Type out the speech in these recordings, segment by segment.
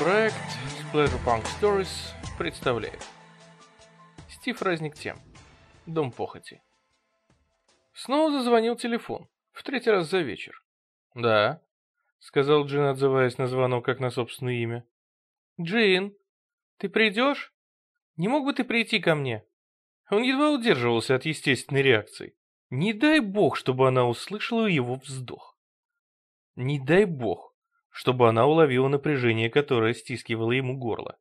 Проект Splatterpunk Stories представляет. Стив Разник тем. Дом похоти. Снова зазвонил телефон, в третий раз за вечер. «Да», — сказал Джин, отзываясь на звонок как на собственное имя. «Джин, ты придешь? Не мог бы ты прийти ко мне?» Он едва удерживался от естественной реакции. Не дай бог, чтобы она услышала его вздох. Не дай бог, чтобы она уловила напряжение, которое стискивало ему горло.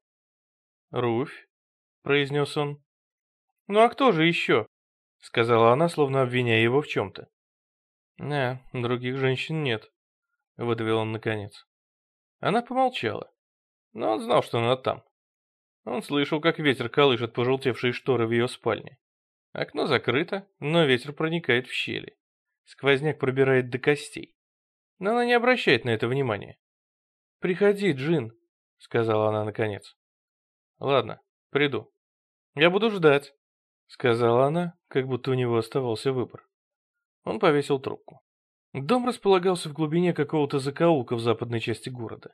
«Руфь», — произнес он. «Ну а кто же еще?» — сказала она, словно обвиняя его в чем-то. «Не, других женщин нет», — выдавил он наконец. Она помолчала, но он знал, что она там. Он слышал, как ветер колышет пожелтевшие шторы в ее спальне. Окно закрыто, но ветер проникает в щели. Сквозняк пробирает до костей. Но она не обращает на это внимания. «Приходи, Джин», — сказала она наконец. «Ладно, приду. Я буду ждать», — сказала она, как будто у него оставался выбор. Он повесил трубку. Дом располагался в глубине какого-то закоулка в западной части города.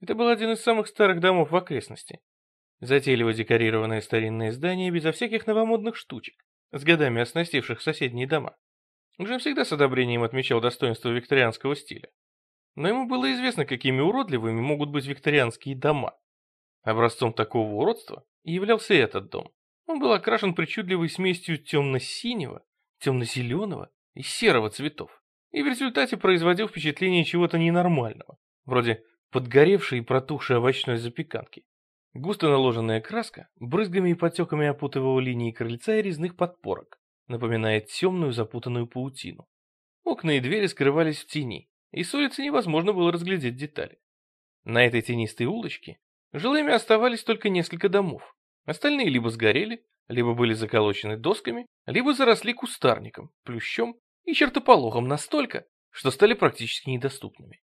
Это был один из самых старых домов в окрестности. Затейливо декорированное старинное здание безо всяких новомодных штучек, с годами оснастивших соседние дома. Джим всегда с одобрением отмечал достоинство викторианского стиля. Но ему было известно, какими уродливыми могут быть викторианские дома. Образцом такого уродства являлся этот дом. Он был окрашен причудливой смесью темно-синего, темно-зеленого и серого цветов, и в результате производил впечатление чего-то ненормального, вроде подгоревшей и протухшей овощной запеканки. Густо наложенная краска брызгами и потеками опутывала линии крыльца и резных подпорок, напоминая темную запутанную паутину. Окна и двери скрывались в тени, и с улицы невозможно было разглядеть детали. На этой тенистой улочке жилыми оставались только несколько домов. Остальные либо сгорели, либо были заколочены досками, либо заросли кустарником, плющом и чертополохом настолько, что стали практически недоступными.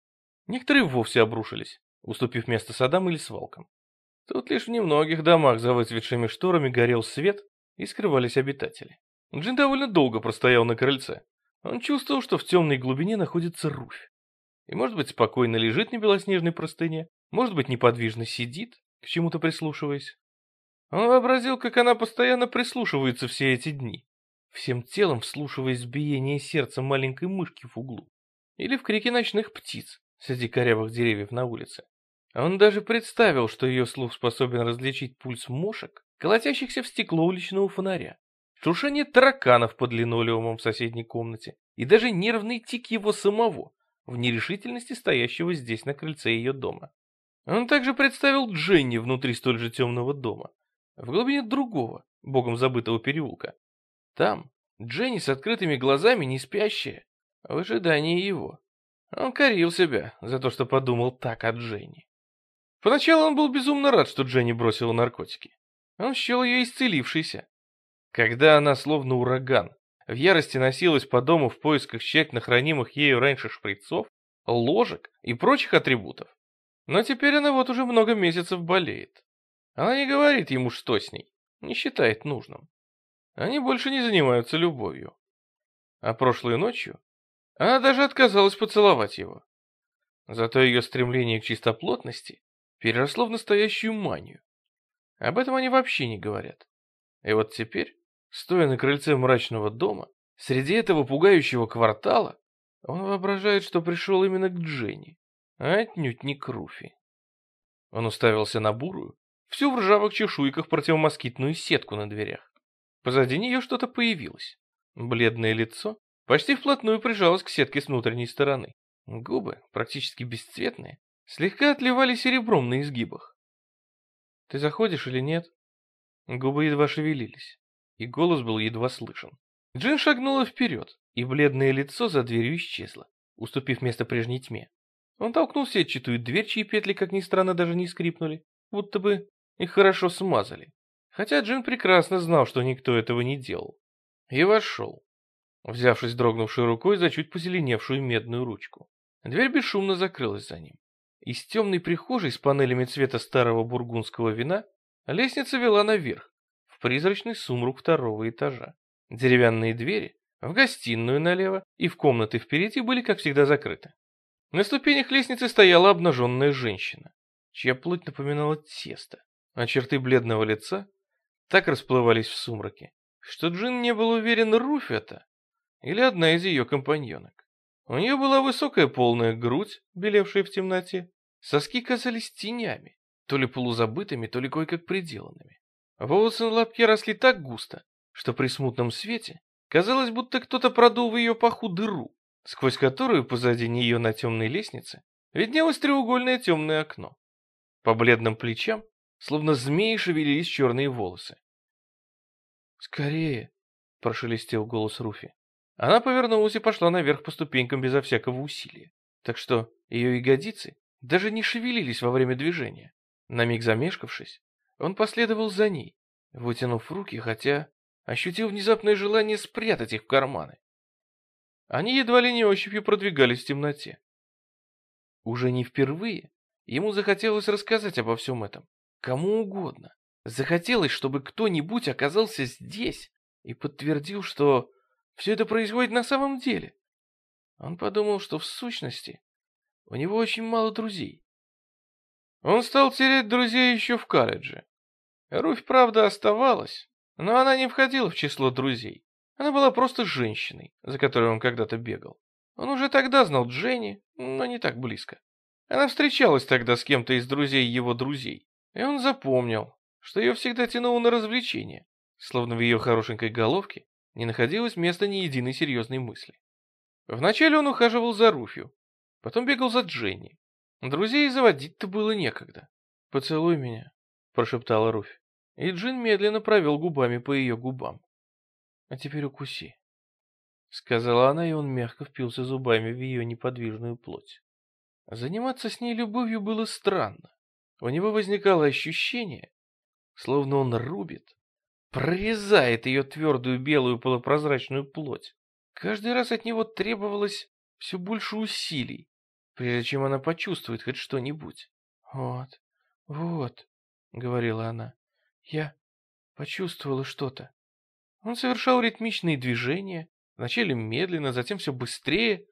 Некоторые вовсе обрушились, уступив место садам или свалкам. Тут лишь в немногих домах за выцветшими шторами горел свет и скрывались обитатели. Джин довольно долго простоял на крыльце. Он чувствовал, что в темной глубине находится Руфь. И, может быть, спокойно лежит на белоснежной простыне, может быть, неподвижно сидит, к чему-то прислушиваясь. Он вообразил, как она постоянно прислушивается все эти дни, всем телом вслушиваясь в биение сердца маленькой мышки в углу или в крики ночных птиц среди корявых деревьев на улице. Он даже представил, что ее слух способен различить пульс мошек, колотящихся в стекло уличного фонаря, шуршание тараканов под линолеумом в соседней комнате и даже нервный тик его самого, в нерешительности стоящего здесь на крыльце ее дома. Он также представил Дженни внутри столь же темного дома, в глубине другого, богом забытого переулка. Там Дженни с открытыми глазами, не спящая, в ожидании его. Он корил себя за то, что подумал так о Дженни. Поначалу он был безумно рад, что Дженни бросила наркотики. Он счел ее исцелившейся. Когда она, словно ураган, в ярости носилась по дому в поисках тщательно хранимых ею раньше шприцов, ложек и прочих атрибутов. Но теперь она вот уже много месяцев болеет. Она не говорит ему, что с ней, не считает нужным. Они больше не занимаются любовью. А прошлой ночью она даже отказалась поцеловать его. Зато ее стремление к чистоплотности переросло в настоящую манию. Об этом они вообще не говорят. И вот теперь, стоя на крыльце мрачного дома, среди этого пугающего квартала, он воображает, что пришел именно к Дженни, а отнюдь не к Руфи. Он уставился на бурую, всю в ржавых чешуйках противомоскитную сетку на дверях. Позади нее что-то появилось. Бледное лицо почти вплотную прижалось к сетке с внутренней стороны. Губы, практически бесцветные, слегка отливали серебром на изгибах. «Ты заходишь или нет?» Губы едва шевелились, и голос был едва слышен. Джин шагнула вперед, и бледное лицо за дверью исчезло, уступив место прежней тьме. Он толкнул сетчатую дверь, чьи петли, как ни странно, даже не скрипнули, будто бы их хорошо смазали. Хотя Джин прекрасно знал, что никто этого не делал. И вошел. взявшись дрогнувшей рукой за чуть позеленевшую медную ручку. Дверь бесшумно закрылась за ним. Из темной прихожей с панелями цвета старого бургундского вина лестница вела наверх, в призрачный сумрак второго этажа. Деревянные двери в гостиную налево и в комнаты впереди были, как всегда, закрыты. На ступенях лестницы стояла обнаженная женщина, чья плоть напоминала тесто, а черты бледного лица так расплывались в сумраке, что Джин не был уверен, Руфь это или одна из ее компаньонок. У нее была высокая полная грудь, белевшая в темноте. Соски казались тенями, то ли полузабытыми, то ли кое-как приделанными. Волосы на лобке росли так густо, что при смутном свете казалось, будто кто-то продул в ее паху дыру, сквозь которую позади нее на темной лестнице виднелось треугольное темное окно. По бледным плечам, словно змеи, шевелились черные волосы. «Скорее!» — прошелестел голос Руфи. Она повернулась и пошла наверх по ступенькам безо всякого усилия, так что ее ягодицы даже не шевелились во время движения. На миг замешкавшись, он последовал за ней, вытянув руки, хотя ощутил внезапное желание спрятать их в карманы. Они едва ли не ощупью продвигались в темноте. Уже не впервые ему захотелось рассказать обо всем этом, кому угодно. Захотелось, чтобы кто-нибудь оказался здесь и подтвердил, что все это происходит на самом деле. Он подумал, что в сущности у него очень мало друзей. Он стал терять друзей еще в колледже. Руфь, правда, оставалась, но она не входила в число друзей. Она была просто женщиной, за которой он когда-то бегал. Он уже тогда знал Дженни, но не так близко. Она встречалась тогда с кем-то из друзей его друзей, и он запомнил, что ее всегда тянуло на развлечения, словно в ее хорошенькой головке не находилось места ни единой серьезной мысли. Вначале он ухаживал за Руфью, потом бегал за Дженни. Друзей заводить-то было некогда. «Поцелуй меня», — прошептала Руфь. И Джин медленно провел губами по ее губам. «А теперь укуси», — сказала она, и он мягко впился зубами в ее неподвижную плоть. Заниматься с ней любовью было странно. У него возникало ощущение, словно он рубит, прорезает ее твердую белую полупрозрачную плоть. Каждый раз от него требовалось все больше усилий, прежде чем она почувствует хоть что-нибудь. «Вот, вот», — говорила она, — «я почувствовала что-то». Он совершал ритмичные движения, вначале медленно, затем все быстрее,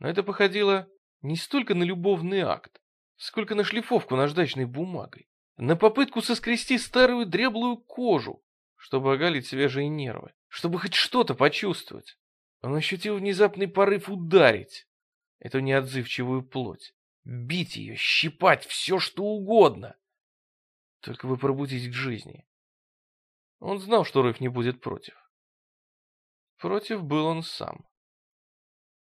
но это походило не столько на любовный акт, сколько на шлифовку наждачной бумагой, на попытку соскрести старую дреблую кожу, чтобы оголить свежие нервы, чтобы хоть что-то почувствовать. Он ощутил внезапный порыв ударить эту неотзывчивую плоть, бить ее, щипать, все что угодно. Только бы пробудить к жизни. Он знал, что Ройф не будет против. Против был он сам.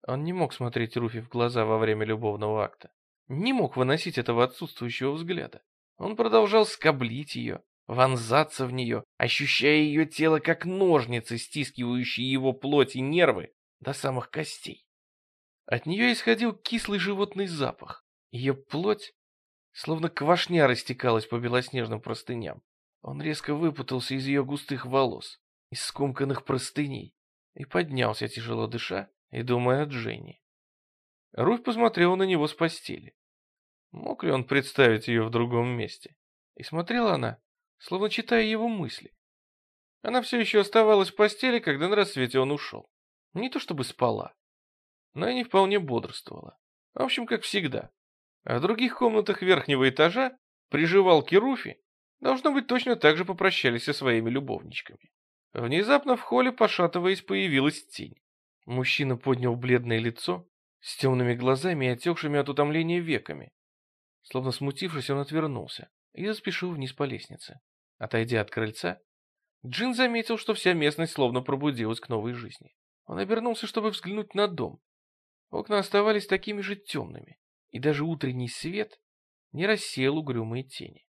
Он не мог смотреть Руфи в глаза во время любовного акта. Не мог выносить этого отсутствующего взгляда. Он продолжал скоблить ее, вонзаться в нее, ощущая ее тело как ножницы, стискивающие его плоть и нервы до самых костей. От нее исходил кислый животный запах. Ее плоть словно квашня растекалась по белоснежным простыням. Он резко выпутался из ее густых волос, из скомканных простыней, и поднялся, тяжело дыша и думая о Дженни. Руфь посмотрела на него с постели. Мог ли он представить ее в другом месте? И смотрела она словно читая его мысли. Она все еще оставалась в постели, когда на рассвете он ушел. Не то чтобы спала, но и не вполне бодрствовала. В общем, как всегда. А в других комнатах верхнего этажа приживалки Руфи должно быть точно так же попрощались со своими любовничками. Внезапно в холле, пошатываясь, появилась тень. Мужчина поднял бледное лицо с темными глазами и отекшими от утомления веками. Словно смутившись, он отвернулся и заспешил вниз по лестнице. Отойдя от крыльца, Джин заметил, что вся местность словно пробудилась к новой жизни. Он обернулся, чтобы взглянуть на дом. Окна оставались такими же темными, и даже утренний свет не рассеял угрюмые тени.